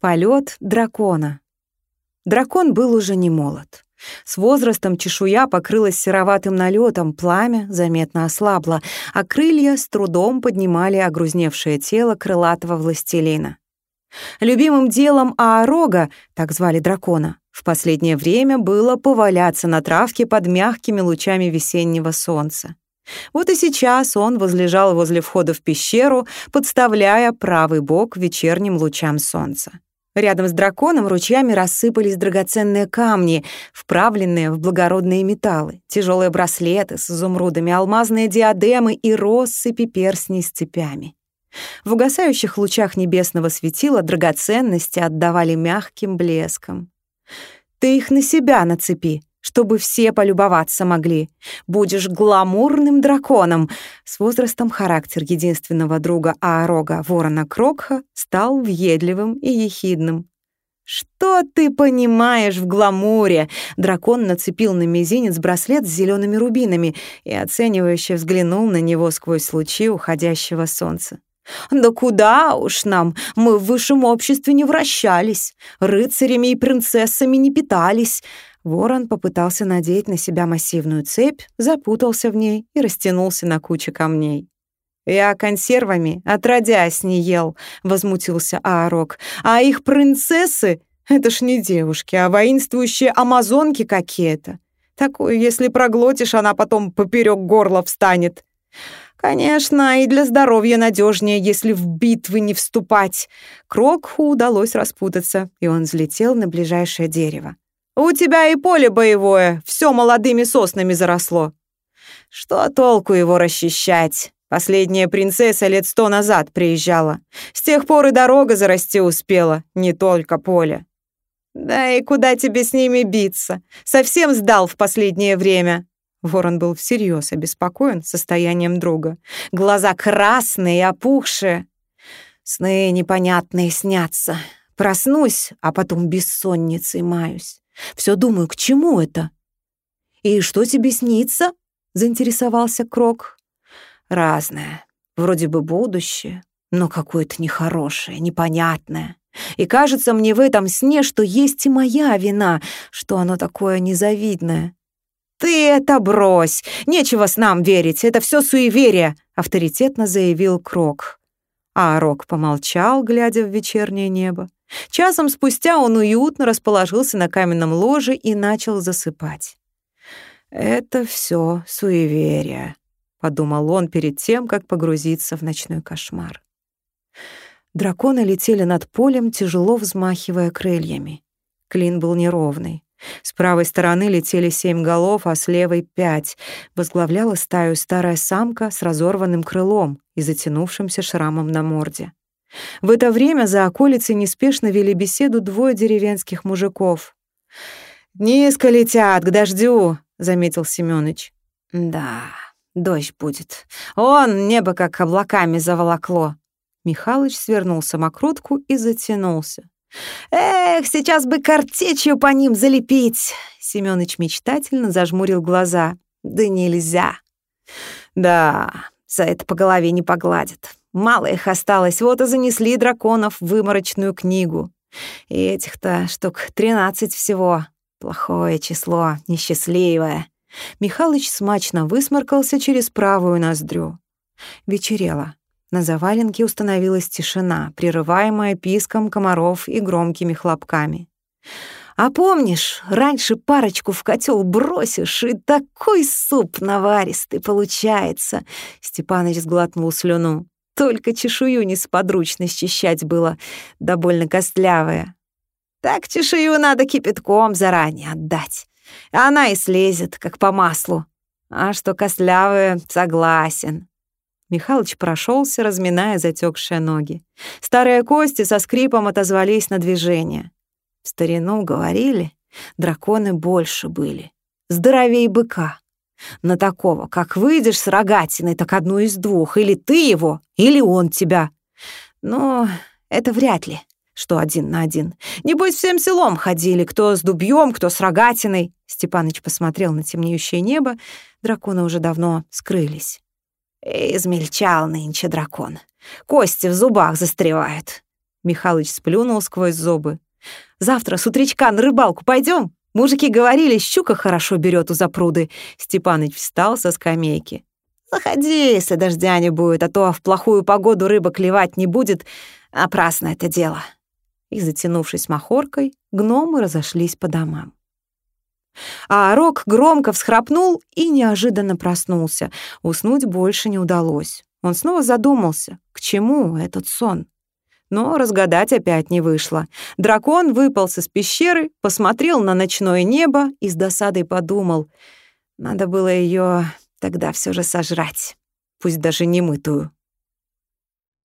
Полет дракона. Дракон был уже не молод. С возрастом чешуя покрылась сероватым налетом, пламя заметно ослабло, а крылья с трудом поднимали огрузневшее тело крылатого властелина. Любимым делом Аарога, так звали дракона, в последнее время было поваляться на травке под мягкими лучами весеннего солнца. Вот и сейчас он возлежал возле входа в пещеру, подставляя правый бок вечерним лучам солнца. Рядом с драконом ручьями рассыпались драгоценные камни, вправленные в благородные металлы, тяжелые браслеты с изумрудами, алмазные диадемы и россыпи перстней с цепями. В угасающих лучах небесного светила драгоценности отдавали мягким блеском. «Ты их на себя нацепи», чтобы все полюбоваться могли. Будешь гламурным драконом. С возрастом характер единственного друга Аарога, ворона Крокха, стал въедливым и ехидным. «Что ты понимаешь в гламуре?» Дракон нацепил на мизинец браслет с зелеными рубинами и оценивающе взглянул на него сквозь лучи уходящего солнца. «Да куда уж нам, мы в высшем обществе не вращались, рыцарями и принцессами не питались». Ворон попытался надеть на себя массивную цепь, запутался в ней и растянулся на куче камней. «Я консервами отродясь не ел», — возмутился Аарок. «А их принцессы — это ж не девушки, а воинствующие амазонки какие-то. Такую, если проглотишь, она потом поперек горла встанет». Конечно, и для здоровья надежнее, если в битвы не вступать. Крокху удалось распутаться, и он взлетел на ближайшее дерево. У тебя и поле боевое, все молодыми соснами заросло. Что толку его расчищать? Последняя принцесса лет сто назад приезжала. С тех пор и дорога зарасти успела, не только поле. Да и куда тебе с ними биться? Совсем сдал в последнее время. Ворон был всерьез обеспокоен состоянием друга. Глаза красные опухшие. Сны непонятные снятся. Проснусь, а потом бессонницей маюсь. Все думаю, к чему это? «И что тебе снится?» — заинтересовался Крок. «Разное. Вроде бы будущее, но какое-то нехорошее, непонятное. И кажется мне в этом сне, что есть и моя вина, что оно такое незавидное. «Ты это брось! Нечего с нам верить, это все суеверие!» — авторитетно заявил Крок. А Рок помолчал, глядя в вечернее небо. Часом спустя он уютно расположился на каменном ложе и начал засыпать. «Это все суеверие», — подумал он перед тем, как погрузиться в ночной кошмар. Драконы летели над полем, тяжело взмахивая крыльями. Клин был неровный. С правой стороны летели семь голов, а с левой — пять. Возглавляла стаю старая самка с разорванным крылом и затянувшимся шрамом на морде. В это время за околицей неспешно вели беседу двое деревенских мужиков. «Низко летят, к дождю», — заметил Семёныч. «Да, дождь будет. Он небо как облаками заволокло». Михалыч свернул самокрутку и затянулся. «Эх, сейчас бы картечью по ним залепить!» Семёныч мечтательно зажмурил глаза. «Да нельзя!» «Да, за это по голове не погладят. Мало их осталось, вот и занесли драконов в выморочную книгу. И этих-то штук тринадцать всего. Плохое число, несчастливое». Михалыч смачно высморкался через правую ноздрю. Вечерело. На заваленке установилась тишина, прерываемая писком комаров и громкими хлопками. «А помнишь, раньше парочку в котел бросишь, и такой суп наваристый получается!» Степаныч сглотнул слюну. «Только чешую несподручно счищать было, да больно костлявая. Так чешую надо кипятком заранее отдать. Она и слезет, как по маслу. А что костлявая, согласен. Михалыч прошелся, разминая затекшие ноги. Старые кости со скрипом отозвались на движение. В старину говорили, драконы больше были. Здоровей быка. На такого, как выйдешь с рогатиной, так одну из двух. Или ты его, или он тебя. Но это вряд ли, что один на один. Небось, всем селом ходили, кто с дубьем, кто с рогатиной. Степаныч посмотрел на темнеющее небо. Драконы уже давно скрылись. Измельчал нынче дракон. Кости в зубах застревают. Михалыч сплюнул сквозь зубы. «Завтра с утречка на рыбалку пойдем. Мужики говорили, щука хорошо берет у запруды». Степаныч встал со скамейки. «Заходи, если дождя не будет, а то в плохую погоду рыба клевать не будет. Опрасно это дело». И, затянувшись махоркой, гномы разошлись по домам. А Рок громко всхрапнул и неожиданно проснулся. Уснуть больше не удалось. Он снова задумался, к чему этот сон. Но разгадать опять не вышло. Дракон выполз из пещеры, посмотрел на ночное небо и с досадой подумал, надо было ее тогда все же сожрать, пусть даже не мытую.